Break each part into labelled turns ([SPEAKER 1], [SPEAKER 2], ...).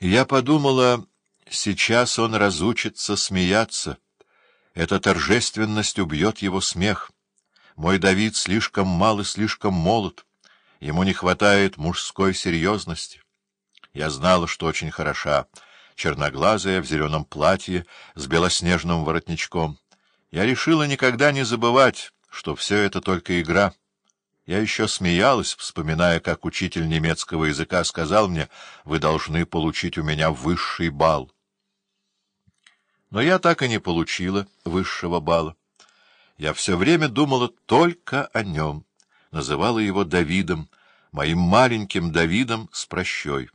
[SPEAKER 1] Я подумала, сейчас он разучится смеяться. Эта торжественность убьет его смех. Мой Давид слишком мал и слишком молод. Ему не хватает мужской серьезности. Я знала, что очень хороша, черноглазая, в зеленом платье, с белоснежным воротничком. Я решила никогда не забывать, что все это только игра. Я еще смеялась, вспоминая, как учитель немецкого языка сказал мне, «Вы должны получить у меня высший балл». Но я так и не получила высшего балла. Я все время думала только о нем, называла его Давидом, моим маленьким Давидом с прощой.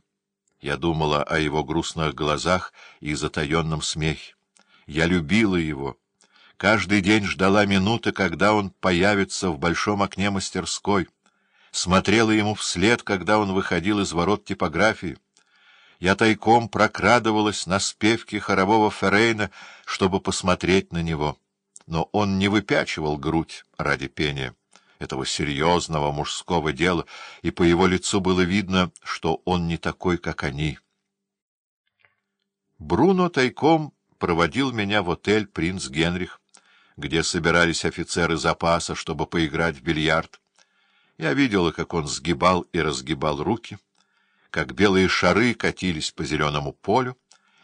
[SPEAKER 1] Я думала о его грустных глазах и затаенном смехе. Я любила его. Каждый день ждала минуты, когда он появится в большом окне мастерской. Смотрела ему вслед, когда он выходил из ворот типографии. Я тайком прокрадывалась на спевке хорового Феррейна, чтобы посмотреть на него. Но он не выпячивал грудь ради пения этого серьезного мужского дела, и по его лицу было видно, что он не такой, как они. Бруно тайком проводил меня в отель «Принц Генрих» где собирались офицеры запаса, чтобы поиграть в бильярд. Я видела, как он сгибал и разгибал руки, как белые шары катились по зеленому полю,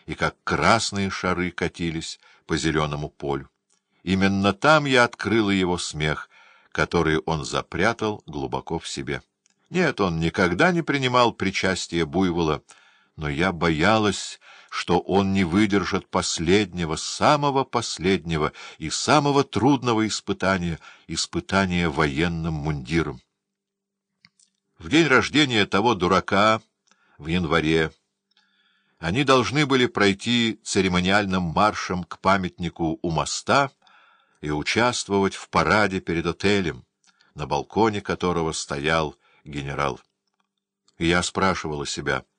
[SPEAKER 1] и как красные шары катились по зеленому полю. Именно там я открыла его смех, который он запрятал глубоко в себе. Нет, он никогда не принимал причастия буйвола, но я боялась, что он не выдержит последнего, самого последнего и самого трудного испытания — испытания военным мундиром. В день рождения того дурака, в январе, они должны были пройти церемониальным маршем к памятнику у моста и участвовать в параде перед отелем, на балконе которого стоял генерал. И я спрашивала себя —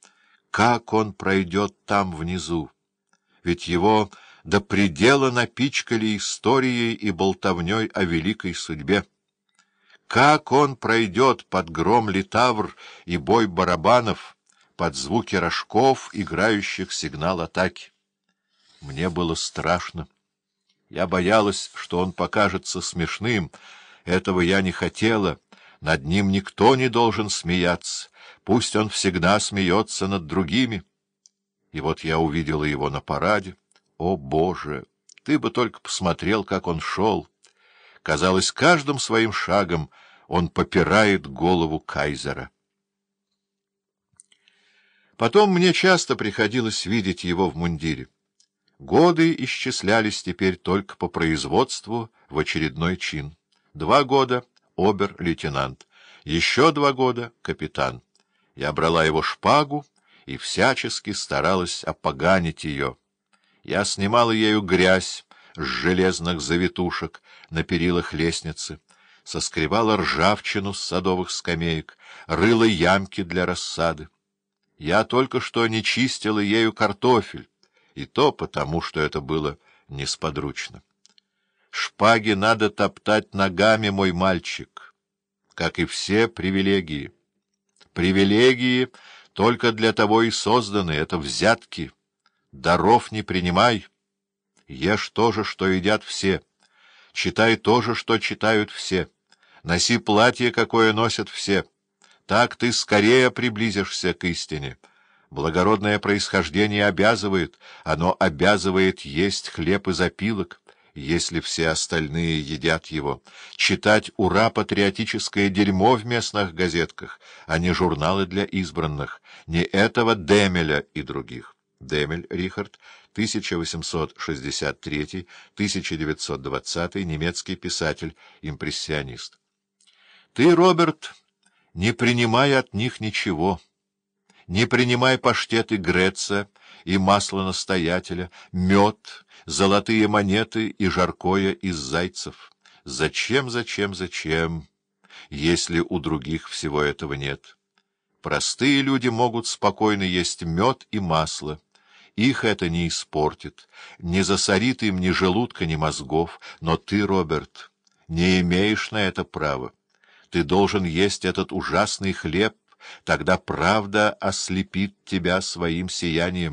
[SPEAKER 1] как он пройдет там внизу? Ведь его до предела напичкали историей и болтовней о великой судьбе. Как он пройдет под гром литавр и бой барабанов, под звуки рожков, играющих сигнал атаки? Мне было страшно. Я боялась, что он покажется смешным. Этого я не хотела. Над ним никто не должен смеяться. Пусть он всегда смеется над другими. И вот я увидела его на параде. О, Боже! Ты бы только посмотрел, как он шел. Казалось, каждым своим шагом он попирает голову кайзера. Потом мне часто приходилось видеть его в мундире. Годы исчислялись теперь только по производству в очередной чин. Два года — обер-лейтенант, еще два года — капитан. Я брала его шпагу и всячески старалась опоганить ее. Я снимала ею грязь с железных завитушек на перилах лестницы, соскребала ржавчину с садовых скамеек, рыла ямки для рассады. Я только что не чистила ею картофель, и то потому, что это было несподручно. Шпаги надо топтать ногами, мой мальчик, как и все привилегии. Привилегии только для того и созданы, это взятки. Даров не принимай. Ешь то же, что едят все. Читай то же, что читают все. Носи платье, какое носят все. Так ты скорее приблизишься к истине. Благородное происхождение обязывает, оно обязывает есть хлеб и запилок если все остальные едят его, читать «Ура!» патриотическое дерьмо в местных газетках, а не журналы для избранных, не этого Демеля и других. Демель Рихард, 1863-1920, немецкий писатель, импрессионист. Ты, Роберт, не принимай от них ничего. Не принимай паштеты Греца и масло настоятеля, мед, золотые монеты и жаркое из зайцев. Зачем, зачем, зачем, если у других всего этого нет? Простые люди могут спокойно есть мед и масло. Их это не испортит, не засорит им ни желудка, ни мозгов. Но ты, Роберт, не имеешь на это права. Ты должен есть этот ужасный хлеб, Тогда правда ослепит тебя своим сиянием.